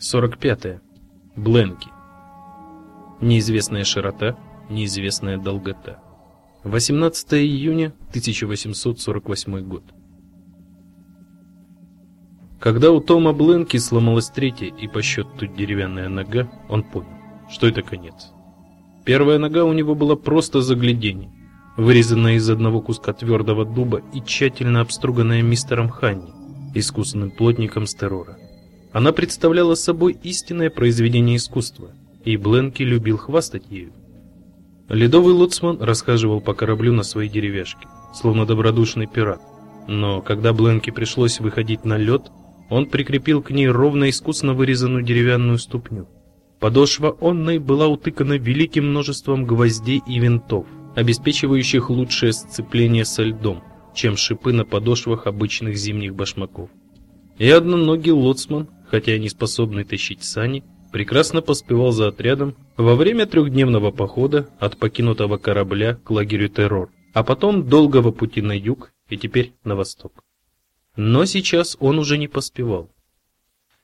45. -е. Бленки. Неизвестная широта, неизвестная долгота. 18 июня 1848 год. Когда у Тома Бленки сломалась третья и по счету деревянная нога, он понял, что это конец. Первая нога у него была просто загляденье, вырезанная из одного куска твердого дуба и тщательно обструганная мистером Ханни, искусным плотником с террора. Она представляла собой истинное произведение искусства, и Бленки любил хвастать ею. Ледовый лоцман расхаживал по кораблю на своей деревяшке, словно добродушный пират. Но когда Бленки пришлось выходить на лед, он прикрепил к ней ровно искусно вырезанную деревянную ступню. Подошва онной была утыкана великим множеством гвоздей и винтов, обеспечивающих лучшее сцепление со льдом, чем шипы на подошвах обычных зимних башмаков. И одноногий лоцман, хотя и не способный тащить сани, прекрасно поспевал за отрядом во время трехдневного похода от покинутого корабля к лагерю Террор, а потом долгого пути на юг и теперь на восток. Но сейчас он уже не поспевал.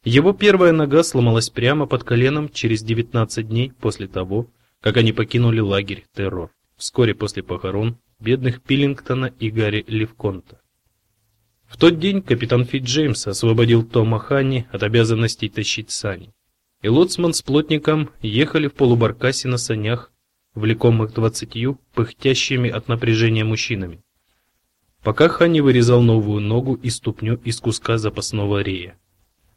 Его первая нога сломалась прямо под коленом через 19 дней после того, как они покинули лагерь Террор вскоре после похорон бедных Пиллингтона и Гарри Левконта. В тот день капитан Фитджеймс освободил Тома Ханни от обязанностей тащить сани. И лоцман с плотником ехали в полубаркасе на санях, влекомых двадцатью пыхтящими от напряжения мужчинами. Пока Ханни вырезал новую ногу и ступню из куска запасного рея.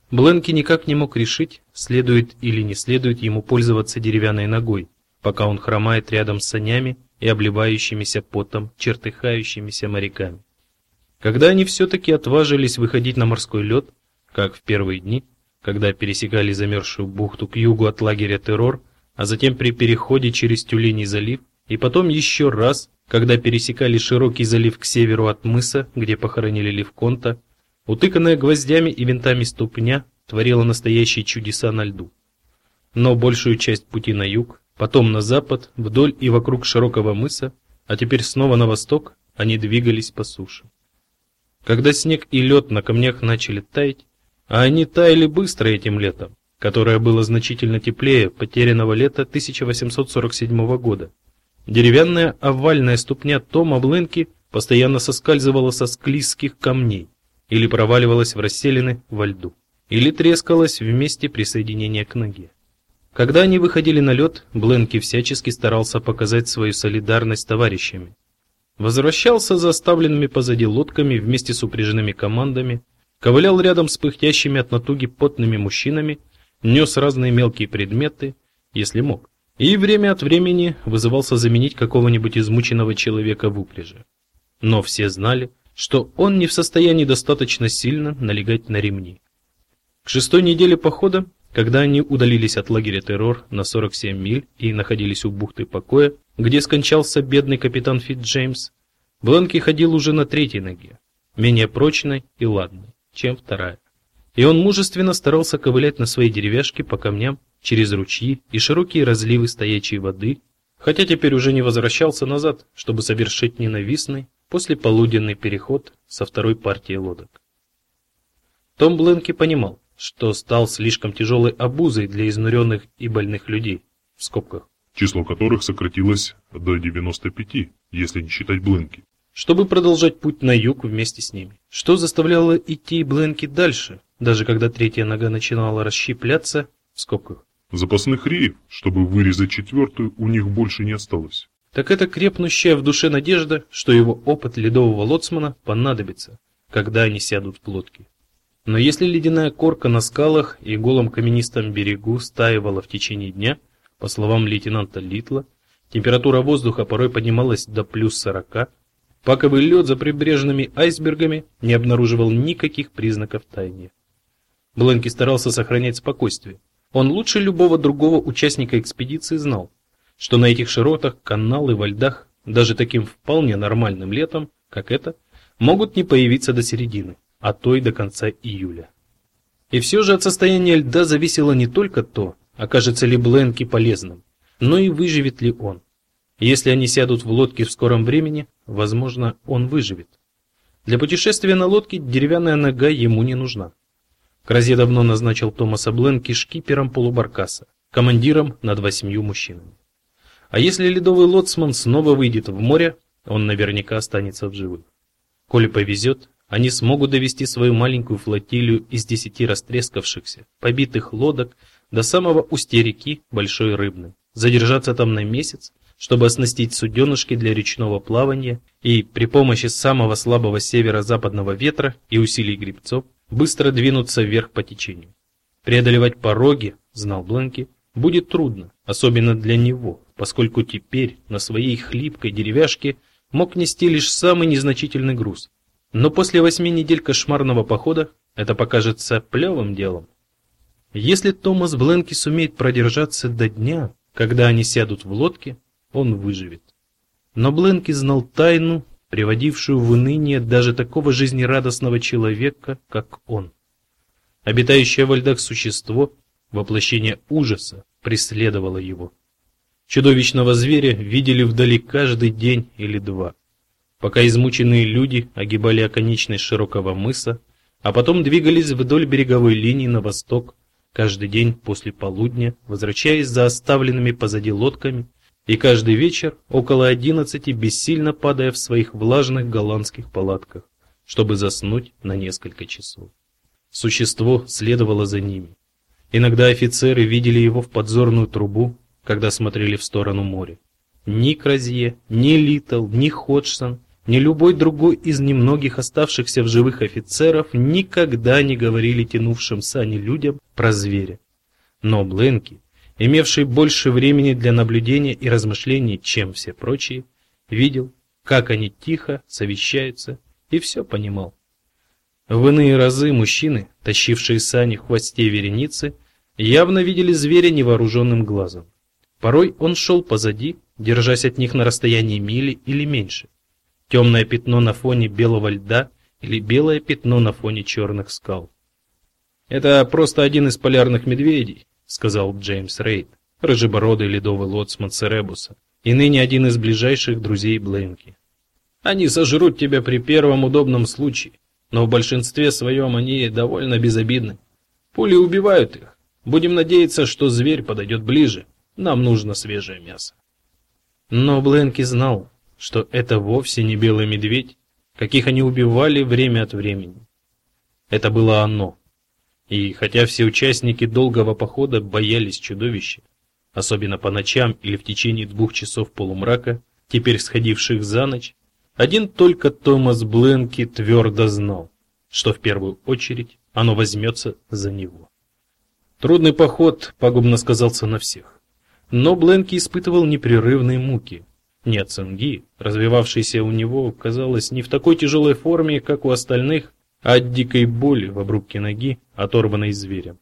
Бленки никак не мог решить, следует или не следует ему пользоваться деревянной ногой, пока он хромает рядом с санями и обливающимися потом чертыхающимися моряками. Когда они все-таки отважились выходить на морской лед, как в первые дни, когда пересекали замерзшую бухту к югу от лагеря Террор, а затем при переходе через Тюленей залив, и потом еще раз, когда пересекали широкий залив к северу от мыса, где похоронили Левконта, утыканная гвоздями и винтами ступня творила настоящие чудеса на льду. Но большую часть пути на юг потом на запад, вдоль и вокруг широкого мыса, а теперь снова на восток, они двигались по суше. Когда снег и лед на камнях начали таять, а они таяли быстро этим летом, которое было значительно теплее потерянного лета 1847 года. Деревянная овальная ступня Тома Бленки постоянно соскальзывала со склизких камней или проваливалась в расселины во льду, или трескалась в месте присоединения к ноге. Когда они выходили на лед, Бленки всячески старался показать свою солидарность с товарищами. Возвращался за оставленными позади лодками вместе с упряженными командами, ковылял рядом с пыхтящими от натуги потными мужчинами, нес разные мелкие предметы, если мог, и время от времени вызывался заменить какого-нибудь измученного человека в упряжи. Но все знали, что он не в состоянии достаточно сильно налегать на ремни. К шестой неделе похода когда они удалились от лагеря Террор на 47 миль и находились у бухты Покоя, где скончался бедный капитан Фитджеймс, Бланки ходил уже на третьей ноге, менее прочной и ладной, чем вторая. И он мужественно старался ковылять на своей деревяшке по камням через ручьи и широкие разливы стоячей воды, хотя теперь уже не возвращался назад, чтобы совершить ненавистный послеполуденный переход со второй партией лодок. Том Бленки понимал, что стал слишком тяжелой обузой для изнуренных и больных людей, в скобках, число которых сократилось до 95, если не считать Бленки. Чтобы продолжать путь на юг вместе с ними. Что заставляло идти Бленки дальше, даже когда третья нога начинала расщепляться, в скобках. Запасных реев, чтобы вырезать четвертую, у них больше не осталось. Так это крепнущая в душе надежда, что его опыт ледового лоцмана понадобится, когда они сядут в лодки. Но если ледяная корка на скалах и голом каменистом берегу стаивала в течение дня, по словам лейтенанта Литла, температура воздуха порой поднималась до плюс 40, паковый лед за прибрежными айсбергами не обнаруживал никаких признаков таяния. Бленки старался сохранять спокойствие. Он лучше любого другого участника экспедиции знал, что на этих широтах каналы во льдах, даже таким вполне нормальным летом, как это, могут не появиться до середины а то и до конца июля. И все же от состояния льда зависело не только то, окажется ли Бленки полезным, но и выживет ли он. Если они сядут в лодке в скором времени, возможно, он выживет. Для путешествия на лодке деревянная нога ему не нужна. Кразье давно назначил Томаса Бленки шкипером полубаркаса, командиром над восемью мужчинами. А если ледовый лоцман снова выйдет в море, он наверняка останется в живых. Коли повезет, они смогут довести свою маленькую флотилию из десяти растрескавшихся, побитых лодок до самого устья реки Большой Рыбной, задержаться там на месяц, чтобы оснастить суденышки для речного плавания и при помощи самого слабого северо-западного ветра и усилий гребцов быстро двинуться вверх по течению. Преодолевать пороги, знал Бленки, будет трудно, особенно для него, поскольку теперь на своей хлипкой деревяшке мог нести лишь самый незначительный груз. Но после восьми недель кошмарного похода это покажется плевым делом. Если Томас Бленки сумеет продержаться до дня, когда они сядут в лодке, он выживет. Но Бленки знал тайну, приводившую в уныние даже такого жизнерадостного человека, как он. Обитающее во льдах существо, воплощение ужаса, преследовало его. Чудовищного зверя видели вдали каждый день или два, пока измученные люди огибали оконечность широкого мыса, а потом двигались вдоль береговой линии на восток, каждый день после полудня, возвращаясь за оставленными позади лодками, и каждый вечер около одиннадцати бессильно падая в своих влажных голландских палатках, чтобы заснуть на несколько часов. Существо следовало за ними. Иногда офицеры видели его в подзорную трубу, когда смотрели в сторону моря. Ни Кразье, ни Литл, ни Ходжсон, ни любой другой из немногих оставшихся в живых офицеров никогда не говорили тянувшим сани людям про зверя. Но Бленки, имевший больше времени для наблюдения и размышлений, чем все прочие, видел, как они тихо совещаются, и все понимал. В иные разы мужчины, тащившие сани в хвосте вереницы, явно видели зверя невооруженным глазом. Порой он шел позади, держась от них на расстоянии мили или меньше. Темное пятно на фоне белого льда или белое пятно на фоне черных скал. Это просто один из полярных медведей, сказал Джеймс Рейд, рыжебородый ледовый лоцман Церебуса, и ныне один из ближайших друзей Бленки. Они сожрут тебя при первом удобном случае, но в большинстве своем они довольно безобидны. Пули убивают их. Будем надеяться, что зверь подойдет ближе. Нам нужно свежее мясо. Но Бленки знал, что это вовсе не белый медведь, каких они убивали время от времени. Это было оно. И хотя все участники долгого похода боялись чудовища, особенно по ночам или в течение двух часов полумрака, теперь сходивших за ночь, один только Томас Бленки твердо знал, что в первую очередь оно возьмется за него. Трудный поход пагубно сказался на всех. Но Бленки испытывал непрерывные муки. Нет, цинги, развивавшийся у него, казалось, не в такой тяжелой форме, как у остальных, а от дикой боли в обрубке ноги, оторванной зверем.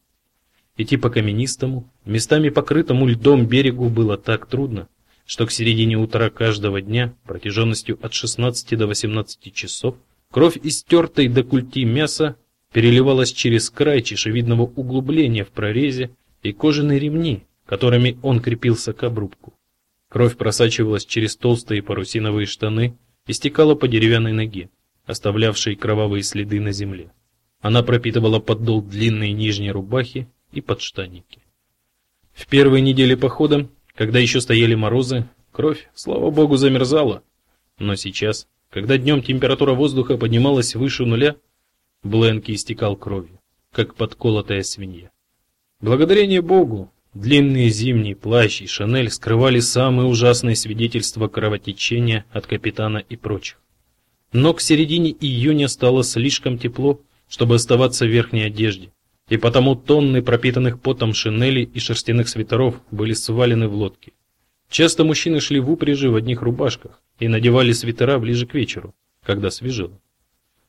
Идти по каменистому, местами покрытому льдом берегу было так трудно, что к середине утра каждого дня, протяженностью от 16 до 18 часов, кровь истертой до культи мяса переливалась через край чешевидного углубления в прорезе, и кожаные ремни, которыми он крепился к обрубку. Кровь просачивалась через толстые парусиновые штаны и стекала по деревянной ноге, оставлявшей кровавые следы на земле. Она пропитывала подол длинной нижней рубахи и подштанники. В первые недели похода, когда еще стояли морозы, кровь, слава богу, замерзала. Но сейчас, когда днем температура воздуха поднималась выше нуля, Бленки истекал кровью, как подколотая свинья. Благодарение Богу, Длинный зимний плащ и шинель скрывали самые ужасные свидетельства кровотечения от капитана и прочих. Но к середине июня стало слишком тепло, чтобы оставаться в верхней одежде, и потому тонны пропитанных потом шинелей и шерстяных свитеров были свалены в лодки. Часто мужчины шли в упряжи в одних рубашках и надевали свитера ближе к вечеру, когда свежело.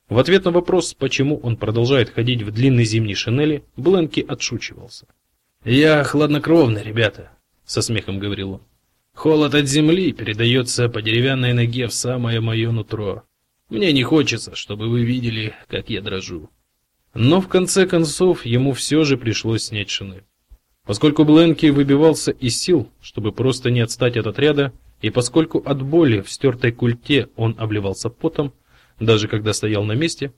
В ответ на вопрос, почему он продолжает ходить в длинной зимней шинели, Бленки отшучивался. Я хладнокровный, ребята, со смехом говорил он. Холод от земли передается по деревянной ноге в самое мое нутро. Мне не хочется, чтобы вы видели, как я дрожу. Но в конце концов ему все же пришлось снять шинель. Поскольку Бленки выбивался из сил, чтобы просто не отстать от отряда, и поскольку от боли в стертой культе он обливался потом, даже когда стоял на месте,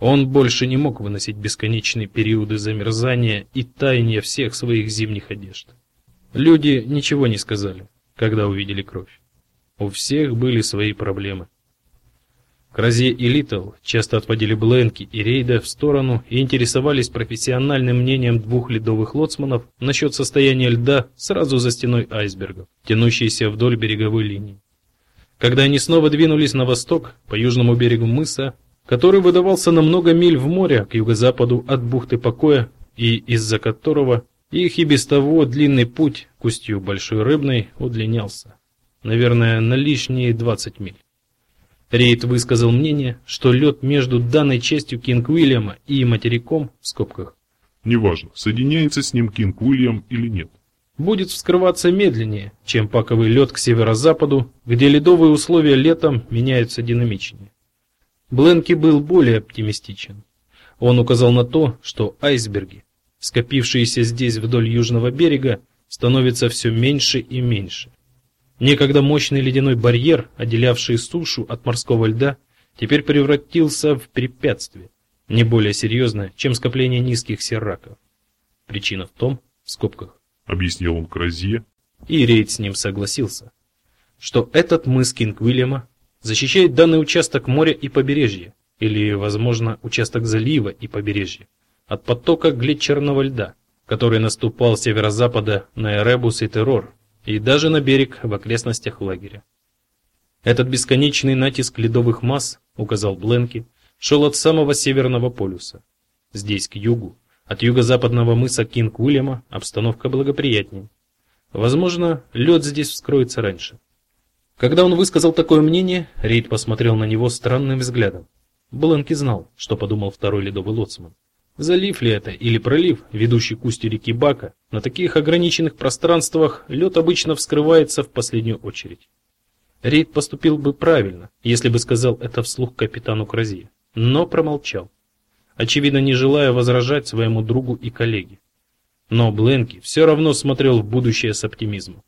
Он больше не мог выносить бесконечные периоды замерзания и таяния всех своих зимних одежд. Люди ничего не сказали, когда увидели кровь. У всех были свои проблемы. Кразе и Литл часто отводили Бленки и Рейда в сторону и интересовались профессиональным мнением двух ледовых лоцманов насчет состояния льда сразу за стеной айсбергов, тянущейся вдоль береговой линии. Когда они снова двинулись на восток, по южному берегу мыса, который выдавался на много миль в море к юго-западу от бухты Покоя и из-за которого их и без того длинный путь к устью Большой Рыбной удлинялся. Наверное, на лишние 20 миль. Рейд высказал мнение, что лед между данной частью Кинг-Уильяма и материком, в скобках, неважно, соединяется с ним Кинг-Уильям или нет, будет вскрываться медленнее, чем паковый лед к северо-западу, где ледовые условия летом меняются динамичнее. Бленки был более оптимистичен. Он указал на то, что айсберги, скопившиеся здесь вдоль южного берега, становятся все меньше и меньше. Некогда мощный ледяной барьер, отделявший сушу от морского льда, теперь превратился в препятствие, не более серьезное, чем скопление низких серраков. Причина в том, в скобках, объяснил он Кразье, и Рейд с ним согласился, что этот мыс Кинг-Уильяма защищает данный участок моря и побережья, или, возможно, участок залива и побережья, от потока глетчерного льда, который наступал с северо-запада на Эребус и Террор, и даже на берег в окрестностях лагеря. Этот бесконечный натиск ледовых масс, указал Бленки, шел от самого северного полюса. Здесь, к югу, от юго-западного мыса Кинг-Уильяма, обстановка благоприятнее. Возможно, лед здесь вскроется раньше. Когда он высказал такое мнение, Рейд посмотрел на него странным взглядом. Бланки знал, что подумал второй ледовый лоцман. Залив ли это или пролив, ведущий к устью реки Бака, на таких ограниченных пространствах лед обычно вскрывается в последнюю очередь. Рейд поступил бы правильно, если бы сказал это вслух капитану Крази, но промолчал, очевидно не желая возражать своему другу и коллеге. Но Бленки все равно смотрел в будущее с оптимизмом.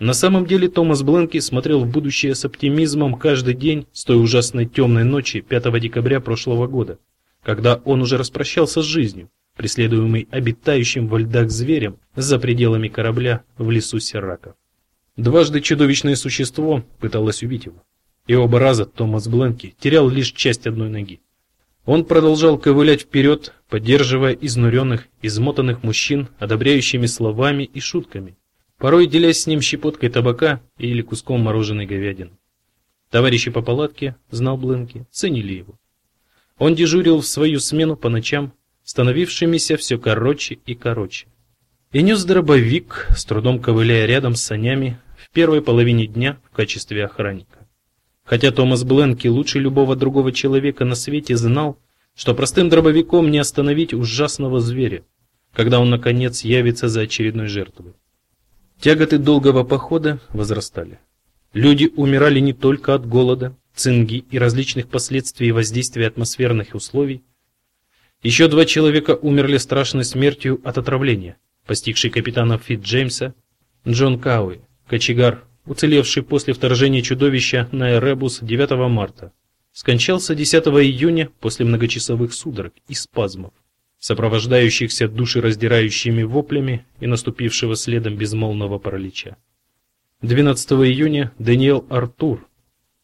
На самом деле Томас Бленки смотрел в будущее с оптимизмом каждый день с той ужасной темной ночи 5 декабря прошлого года, когда он уже распрощался с жизнью, преследуемый обитающим во льдах зверем за пределами корабля в лесу Серраков. Дважды чудовищное существо пыталось убить его, и оба раза Томас Бленки терял лишь часть одной ноги. Он продолжал ковылять вперед, поддерживая изнуренных, измотанных мужчин одобряющими словами и шутками, порой делясь с ним щепоткой табака или куском мороженой говядины. Товарищи по палатке, знал Бленки, ценили его. Он дежурил в свою смену по ночам, становившимися все короче и короче. И нес дробовик, с трудом ковыляя рядом с санями, в первой половине дня в качестве охранника. Хотя Томас Бленки лучше любого другого человека на свете знал, что простым дробовиком не остановить ужасного зверя, когда он наконец явится за очередной жертвой. Тяготы долгого похода возрастали. Люди умирали не только от голода, цинги и различных последствий воздействия атмосферных условий. Еще два человека умерли страшной смертью от отравления, постигшей капитана Фит Джеймса, Джон Кауи, кочегар, уцелевший после вторжения чудовища на Эребус 9 марта, скончался 10 июня после многочасовых судорог и спазмов сопровождающихся душераздирающими воплями и наступившего следом безмолвного паралича. 12 июня Даниэл Артур,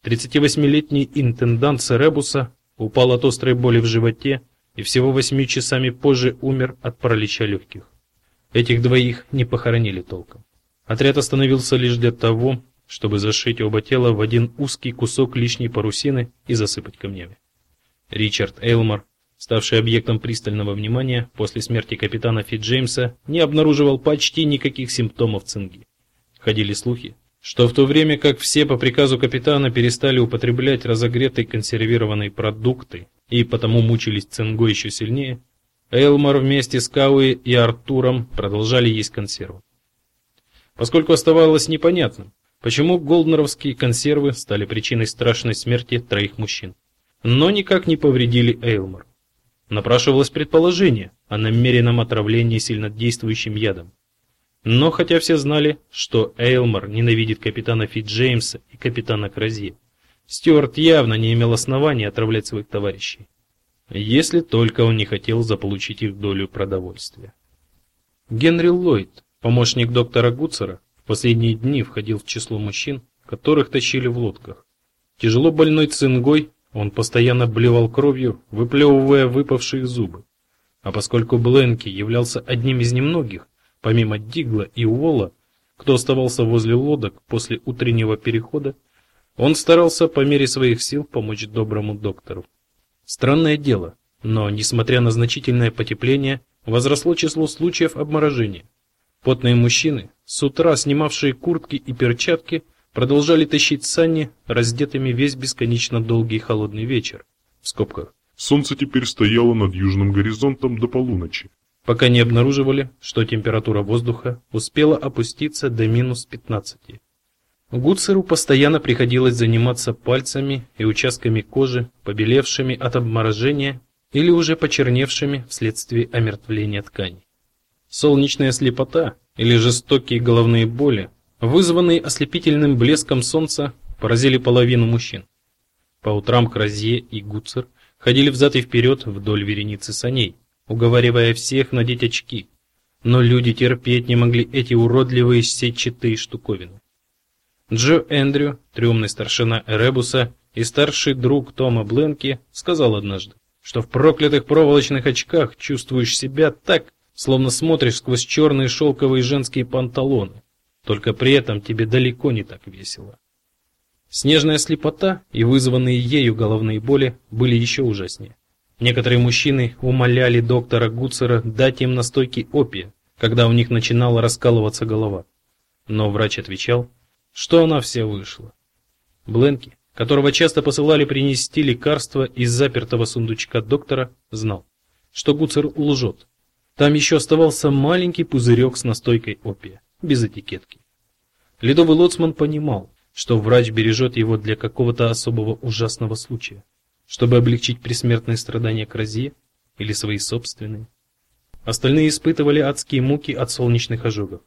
38-летний интендант Серебуса, упал от острой боли в животе и всего восьми часами позже умер от паралича легких. Этих двоих не похоронили толком. Отряд остановился лишь для того, чтобы зашить оба тела в один узкий кусок лишней парусины и засыпать камнями. Ричард Эйлмор ставший объектом пристального внимания после смерти капитана Фитджеймса, не обнаруживал почти никаких симптомов цинги. Ходили слухи, что в то время как все по приказу капитана перестали употреблять разогретые консервированные продукты и потому мучились цингой еще сильнее, Элмор вместе с Кауи и Артуром продолжали есть консервы. Поскольку оставалось непонятным, почему голднеровские консервы стали причиной страшной смерти троих мужчин, но никак не повредили Эйлмор. Напрашивалось предположение о намеренном отравлении сильнодействующим ядом. Но хотя все знали, что Эйлмор ненавидит капитана Фитджеймса и капитана Кразье, Стюарт явно не имел оснований отравлять своих товарищей. если только он не хотел заполучить их долю продовольствия. Генри Ллойд, помощник доктора Гуцера, в последние дни входил в число мужчин, которых тащили в лодках. Тяжело больной цингой, он постоянно блевал кровью, выплевывая выпавшие зубы. А поскольку Бленки являлся одним из немногих, помимо Дигла и Уолла, кто оставался возле лодок после утреннего перехода, он старался по мере своих сил помочь доброму доктору. Странное дело, но несмотря на значительное потепление, возросло число случаев обморожения. Потные мужчины, с утра снимавшие куртки и перчатки, продолжали тащить сани, раздетыми весь бесконечно долгий холодный вечер. В скобках. Солнце теперь стояло над южным горизонтом до полуночи. Пока не обнаруживали, что температура воздуха успела опуститься до минус 15. Гуцеру постоянно приходилось заниматься пальцами и участками кожи, побелевшими от обморожения или уже почерневшими вследствие омертвления тканей. Солнечная слепота или жестокие головные боли, вызванные ослепительным блеском солнца, поразили половину мужчин. По утрам Кразье и Гуцер ходили взад и вперед вдоль вереницы саней, уговаривая всех надеть очки. Но люди терпеть не могли эти уродливые сетчатые штуковины. Джо Эндрю, трёмный старшина Эребуса и старший друг Тома Бленки, сказал однажды: что в проклятых проволочных очках чувствуешь себя так, словно смотришь сквозь черные шелковые женские панталоны. Только при этом тебе далеко не так весело. Снежная слепота и вызванные ею головные боли были еще ужаснее. Некоторые мужчины умоляли доктора Гуцера дать им настойки опия, когда у них начинала раскалываться голова. Но врач отвечал, что она вся вышла. Бленки которого часто посылали принести лекарства из запертого сундучка доктора, знал, что Гуцер лжет. Там еще оставался маленький пузырек с настойкой опия, без этикетки. Ледовый лоцман понимал, что врач бережет его для какого-то особого ужасного случая, чтобы облегчить предсмертные страдания Кразье или свои собственные. Остальные испытывали адские муки от солнечных ожогов.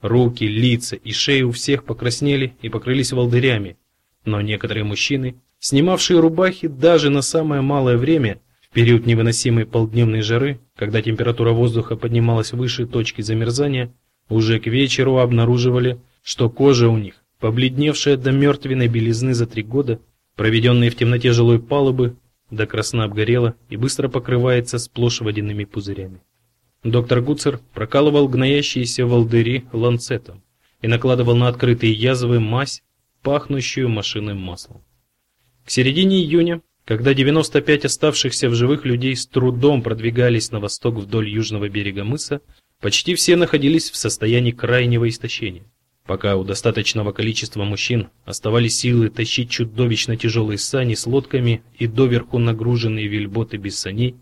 Руки, лица и шеи у всех покраснели и покрылись волдырями, но некоторые мужчины, снимавшие рубахи даже на самое малое время, в период невыносимой полдневной жары, когда температура воздуха поднималась выше точки замерзания, уже к вечеру обнаруживали, что кожа у них, побледневшая до мертвенной белизны за три года, проведенные в темноте жилой палубы, до красна обгорела и быстро покрывается сплошь водяными пузырями. Доктор Гуцер прокалывал гноящиеся волдыри ланцетом и накладывал на открытые язвы мазь пахнущую машинным маслом. К середине июня, когда 95 оставшихся в живых людей с трудом продвигались на восток вдоль южного берега мыса, почти все находились в состоянии крайнего истощения. Пока у достаточного количества мужчин оставались силы тащить чудовищно тяжелые сани с лодками и доверху нагруженные вельботы без саней,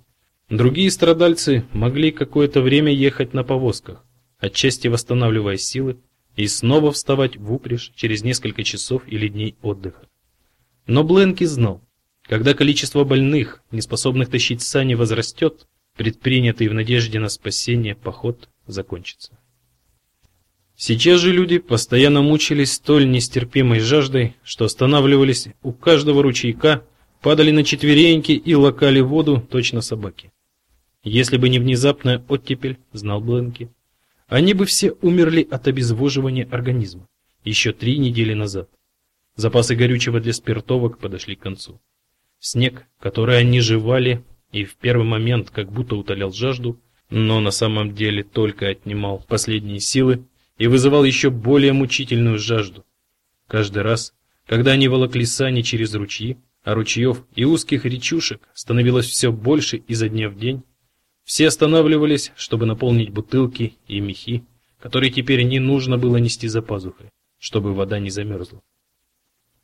другие страдальцы могли какое-то время ехать на повозках, отчасти восстанавливая силы, и снова вставать в упряжь через несколько часов или дней отдыха. Но Бленки знал, когда количество больных, неспособных тащить сани, возрастет, предпринятый в надежде на спасение поход закончится. Сейчас же люди постоянно мучились столь нестерпимой жаждой, что останавливались у каждого ручейка, падали на четвереньки и лакали воду точно собаки. Если бы не внезапная оттепель, знал Бленки, они бы все умерли от обезвоживания организма еще три недели назад. Запасы горючего для спиртовок подошли к концу. Снег, который они жевали и в первый момент как будто утолял жажду, но на самом деле только отнимал последние силы и вызывал еще более мучительную жажду. Каждый раз, когда они волокли сани через ручьи, а ручьев и узких речушек становилось все больше изо дня в день, все останавливались, чтобы наполнить бутылки и мехи, которые теперь не нужно было нести за пазухой, чтобы вода не замерзла.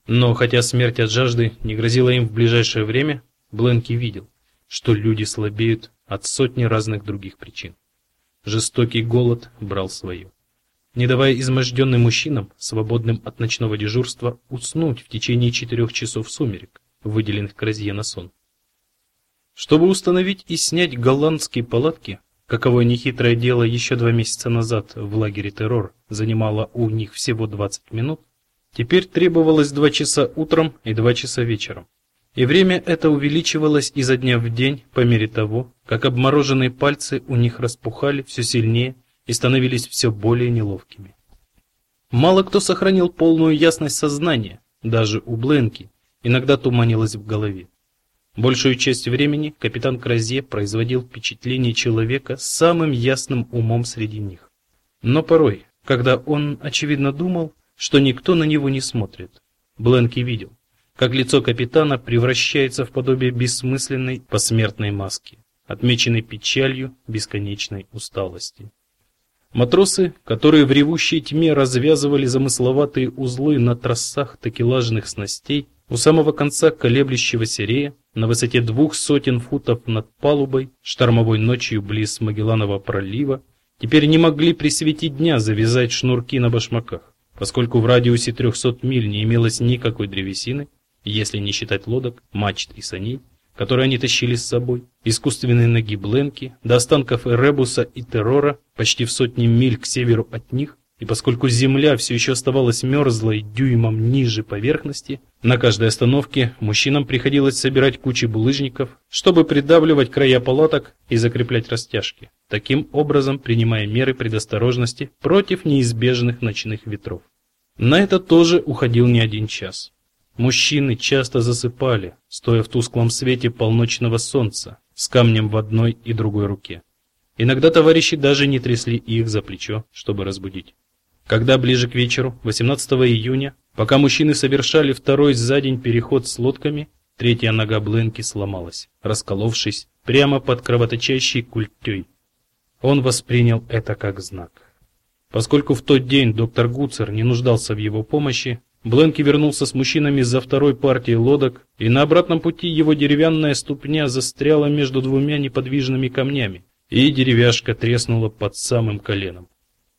Но хотя смерть от жажды не грозила им в ближайшее время, Бленки видел, что люди слабеют от сотни разных других причин. Жестокий голод брал свое, не давая изможденным мужчинам, свободным от ночного дежурства, уснуть в течение четырех часов сумерек, выделенных Кразье на сон. Чтобы установить и снять голландские палатки, каковое нехитрое дело еще два месяца назад в лагере Террор занимало у них всего 20 минут, теперь требовалось два часа утром и два часа вечером. И время это увеличивалось изо дня в день по мере того, как обмороженные пальцы у них распухали все сильнее и становились все более неловкими. Мало кто сохранил полную ясность сознания, даже у Бленки, иногда туманилось в голове. Большую часть времени капитан Кразье производил впечатление человека с самым ясным умом среди них. Но порой, когда он очевидно думал, что никто на него не смотрит, Бленки видел, как лицо капитана превращается в подобие бессмысленной посмертной маски, отмеченной печалью бесконечной усталости. Матросы, которые в ревущей тьме развязывали замысловатые узлы на трассах такелажных снастей, у самого конца колеблющегося рея, на высоте двух сотен футов над палубой, штормовой ночью близ Магелланова пролива, теперь не могли при свете дня завязать шнурки на башмаках, поскольку в радиусе 300 миль не имелось никакой древесины, если не считать лодок, мачт и саней, которые они тащили с собой, искусственные ноги Бленки, до останков Эребуса и Террора, почти в сотни миль к северу от них, и поскольку земля все еще оставалась мерзлой дюймом ниже поверхности, на каждой остановке мужчинам приходилось собирать кучи булыжников, чтобы придавливать края палаток и закреплять растяжки, таким образом принимая меры предосторожности против неизбежных ночных ветров. На это тоже уходил не один час. Мужчины часто засыпали, стоя в тусклом свете полночного солнца, с камнем в одной и другой руке. Иногда товарищи даже не трясли их за плечо, чтобы разбудить. Когда ближе к вечеру, 18 июня, пока мужчины совершали второй за день переход с лодками, третья нога Бленки сломалась, расколовшись прямо под кровоточащей культей. Он воспринял это как знак. Поскольку в тот день доктор Гуцер не нуждался в его помощи, Бленки вернулся с мужчинами за второй партией лодок, и на обратном пути его деревянная ступня застряла между двумя неподвижными камнями, и деревяшка треснула под самым коленом.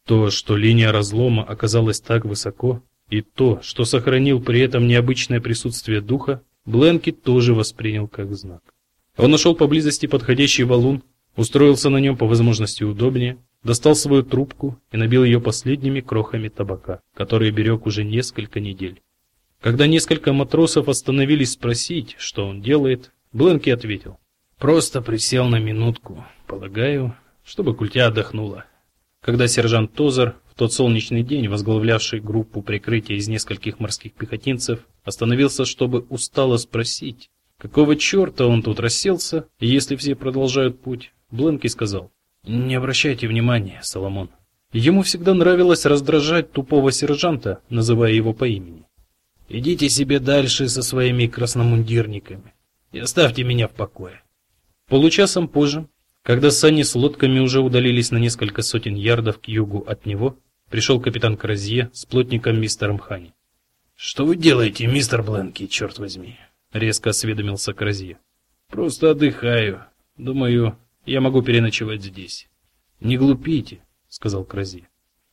То, что линия разлома оказалась так высоко, и то, что сохранил при этом необычное присутствие духа, Бленки тоже воспринял как знак. Он нашел поблизости подходящий валун, устроился на нем по возможности удобнее, достал свою трубку и набил ее последними крохами табака, которые берег уже несколько недель. Когда несколько матросов остановились спросить, что он делает, Бленки ответил: "Просто присел на минутку, полагаю, чтобы культя отдохнула". Когда сержант Тозер, в тот солнечный день возглавлявший группу прикрытия из нескольких морских пехотинцев, остановился, чтобы устало спросить, какого черта он тут расселся, если все продолжают путь, Бленки сказал: "Не обращайте внимания, Соломон. Ему всегда нравилось раздражать тупого сержанта, называя его по имени. Идите себе дальше со своими красномундирниками и оставьте меня в покое". Получасом позже когда сани с лодками уже удалились на несколько сотен ярдов к югу от него, пришел капитан Кразье с плотником мистером Хани. Что вы делаете, мистер Бленки, черт возьми? резко осведомился Кразье. Просто отдыхаю. Думаю, я могу переночевать здесь. Не глупите, сказал Кразье.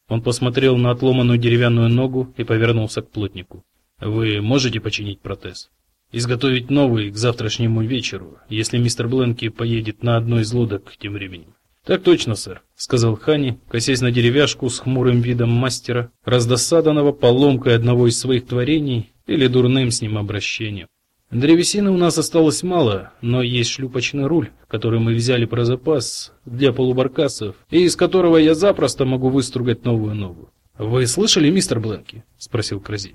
Он посмотрел на отломанную деревянную ногу и повернулся к плотнику. Вы можете починить протез? изготовить новый к завтрашнему вечеру, если мистер Бленки поедет на одной из лодок тем временем. Так точно, сэр, сказал Хани, косясь на деревяшку с хмурым видом мастера, раздосаданного поломкой одного из своих творений или дурным с ним обращением. Древесины у нас осталось мало, но есть шлюпочный руль, который мы взяли про запас для полубаркасов, и из которого я запросто могу выстругать новую ногу. Вы слышали, мистер Бленки? спросил Крази.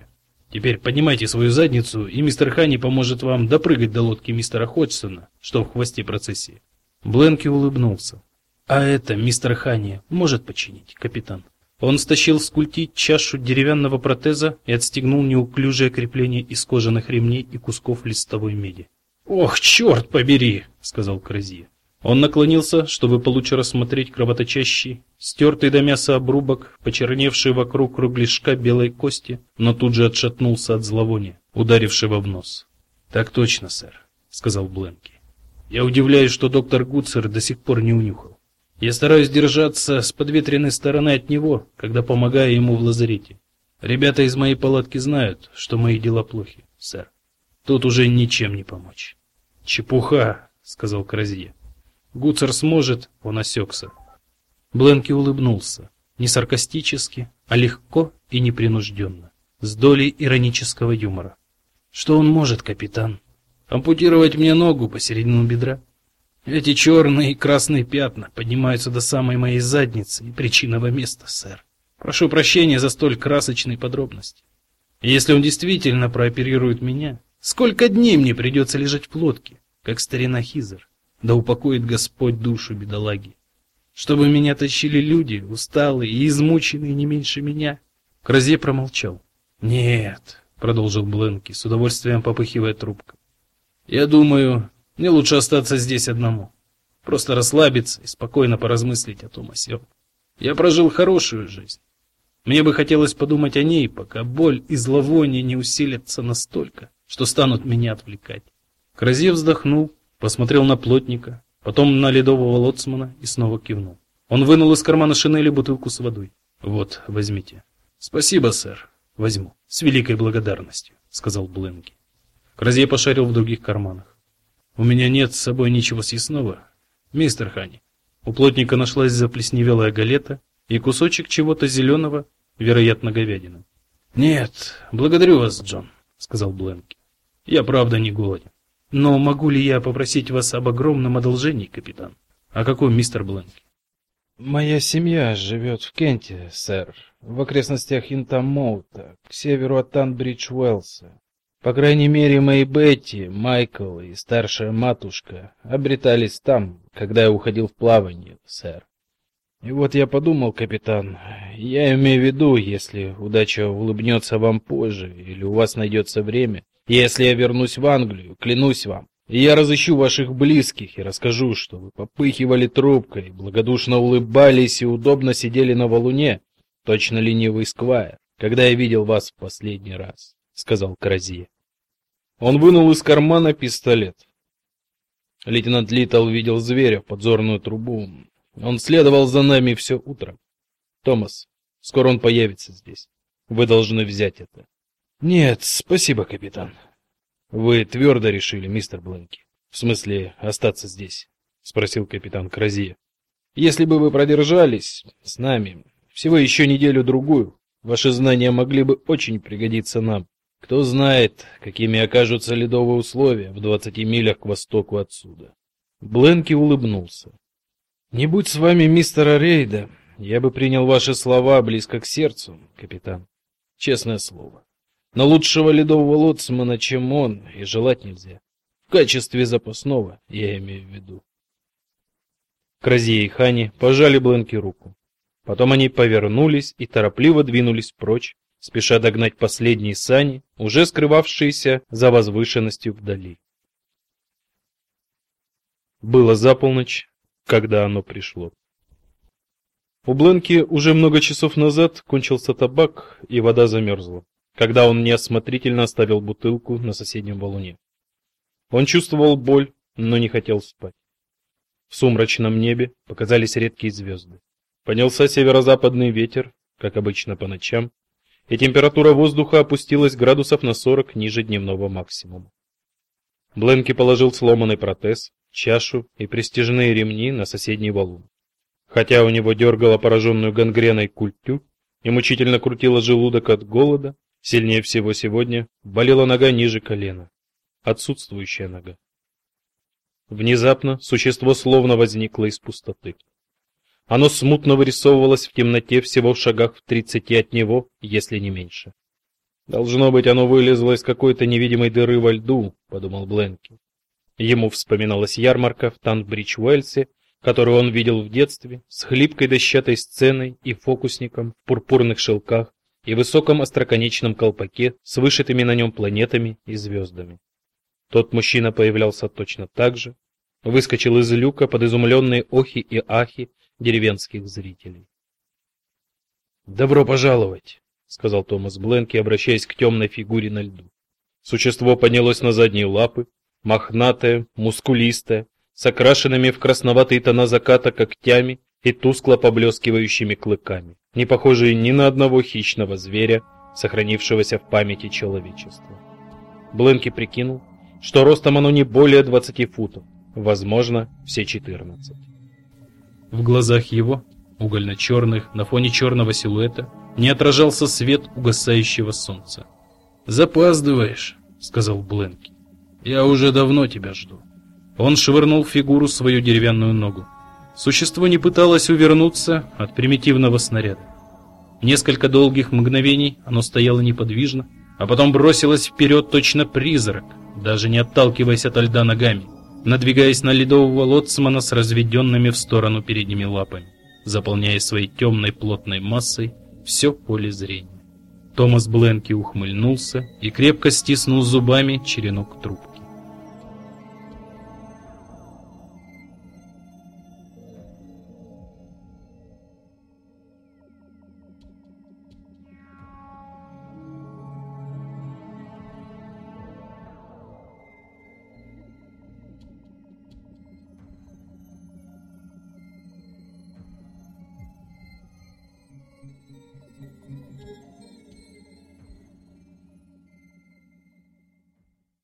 Теперь поднимайте свою задницу, и мистер Хани поможет вам допрыгать до лодки мистера Ходжсона, что в хвосте процессии. Бленки улыбнулся. А это мистер Хани может починить, капитан. Он стащил с культи чашу деревянного протеза и отстегнул неуклюжее крепление из кожаных ремней и кусков листовой меди. "Ох, черт побери", сказал Кразия. Он наклонился, чтобы получше рассмотреть кровоточащий, стертый до мяса обрубок, почерневший вокруг кругляшка белой кости, но тут же отшатнулся от зловония, ударившего в нос. "Так точно, сэр", сказал Бленки. "Я удивляюсь, что доктор Гуцер до сих пор не унюхал. Я стараюсь держаться с подветренной стороны от него, когда помогаю ему в лазарете. Ребята из моей палатки знают, что мои дела плохи, сэр. Тут уже ничем не помочь". "Чепуха", сказал Кразье. Гуцер сможет, он осекся. Бленки улыбнулся, не саркастически, а легко и непринужденно, с долей иронического юмора. Что он может, капитан? ампутировать мне ногу посередину бедра. Эти черные и красные пятна поднимаются до самой моей задницы и причинного места, сэр. Прошу прощения за столь красочные подробности. Если он действительно прооперирует меня, сколько дней мне придется лежать в лодке, как старина Хизер? Да упокоит Господь душу бедолаги. Чтобы меня тащили люди, усталые и измученные не меньше меня. Кразе промолчал. Нет, продолжил Бленки, с удовольствием попыхивая трубкой. Я думаю, мне лучше остаться здесь одному. Просто расслабиться и спокойно поразмыслить о том о сём. Я прожил хорошую жизнь. Мне бы хотелось подумать о ней, пока боль и зловоние не усилятся настолько, что станут меня отвлекать. Кразе вздохнул, посмотрел на плотника, потом на ледового лоцмана и снова кивнул. Он вынул из кармана шинели бутылку с водой. Вот, возьмите. Спасибо, сэр. Возьму. С великой благодарностью, сказал Бленки. Кразе пошарил в других карманах. У меня нет с собой ничего съестного, мистер Хани. У плотника нашлась заплесневелая галета и кусочек чего-то зеленого, вероятно, говядины. Нет, благодарю вас, Джон, сказал Бленки. Я правда не голоден. Но могу ли я попросить вас об огромном одолжении, капитан? А какой мистер Бленки? Моя семья живет в Кенте, сэр, в окрестностях Интамоута, к северу от Танбридж-Уэллса. По крайней мере, мои Бетти, Майкл и старшая матушка обретались там, когда я уходил в плавание, сэр. И вот я подумал, капитан, я имею в виду, если удача улыбнется вам позже или у вас найдется время, если я вернусь в Англию, клянусь вам, я разыщу ваших близких и расскажу, что вы попыхивали трубкой, благодушно улыбались и удобно сидели на валуне, точно ленивый сквайр, когда я видел вас в последний раз, сказал Кразье. Он вынул из кармана пистолет. Лейтенант Литл видел зверя в подзорную трубу. Он следовал за нами все утро. Томас, скоро он появится здесь. Вы должны взять это. Нет, спасибо, капитан. Вы твердо решили, мистер Бленки. В смысле, остаться здесь? спросил капитан Кразье. Если бы вы продержались с нами всего еще неделю другую, ваши знания могли бы очень пригодиться нам. Кто знает, какими окажутся ледовые условия в двадцати милях к востоку отсюда. Бленки улыбнулся. Не будь с вами мистера Рейда, я бы принял ваши слова близко к сердцу, капитан. Честное слово. Но лучшего ледового лоцмана, чем он, и желать нельзя. В качестве запасного, я имею в виду. Кразия и Хани пожали Бленки руку. Потом они повернулись и торопливо двинулись прочь спеша догнать последние сани, уже скрывавшиеся за возвышенностью вдали. Было за полночь, когда оно пришло. У Бленки уже много часов назад кончился табак, и вода замерзла, когда он неосмотрительно оставил бутылку на соседнем валуне. Он чувствовал боль, но не хотел спать. В сумрачном небе показались редкие звезды. Поднялся северо-западный ветер, как обычно по ночам, и температура воздуха опустилась градусов на 40 ниже дневного максимума. Бленки положил сломанный протез, чашу и пристяжные ремни на соседний валун. Хотя у него дергало пораженную гангреной культю и мучительно крутило желудок от голода, сильнее всего сегодня болела нога ниже колена. Отсутствующая нога. Внезапно существо словно возникло из пустоты. Оно смутно вырисовывалось в темноте всего в шагах в тридцати от него, если не меньше. Должно быть, оно вылезло из какой-то невидимой дыры во льду, подумал Бленки. Ему вспоминалась ярмарка в Танбридж-Уэльсе, которую он видел в детстве, с хлипкой дощатой сценой и фокусником в пурпурных шелках и высоком остроконечном колпаке с вышитыми на нем планетами и звездами. Тот мужчина появлялся точно так же, выскочил из люка под изумленные охи и ахи деревенских зрителей. «Добро пожаловать!» — сказал Томас Бленки, обращаясь к темной фигуре на льду. Существо поднялось на задние лапы, мохнатое, мускулистое, с окрашенными в красноватые тона заката когтями и тускло поблескивающими клыками, не похожие ни на одного хищного зверя, сохранившегося в памяти человечества. Бленки прикинул, что ростом оно не более 20 футов, возможно, все 14. В глазах его, угольно-черных, на фоне черного силуэта, не отражался свет угасающего солнца. "Запаздываешь", сказал Бленки. Я уже давно тебя жду. Он швырнул фигуру свою деревянную ногу. Существо не пыталось увернуться от примитивного снаряда. Несколько долгих мгновений оно стояло неподвижно, а потом бросилось вперед точно призрак, даже не отталкиваясь от льда ногами, надвигаясь на ледового лоцмана с разведенными в сторону передними лапами, заполняя своей темной плотной массой все поле зрения. Томас Бленки ухмыльнулся и крепко стиснул зубами черенок трубки.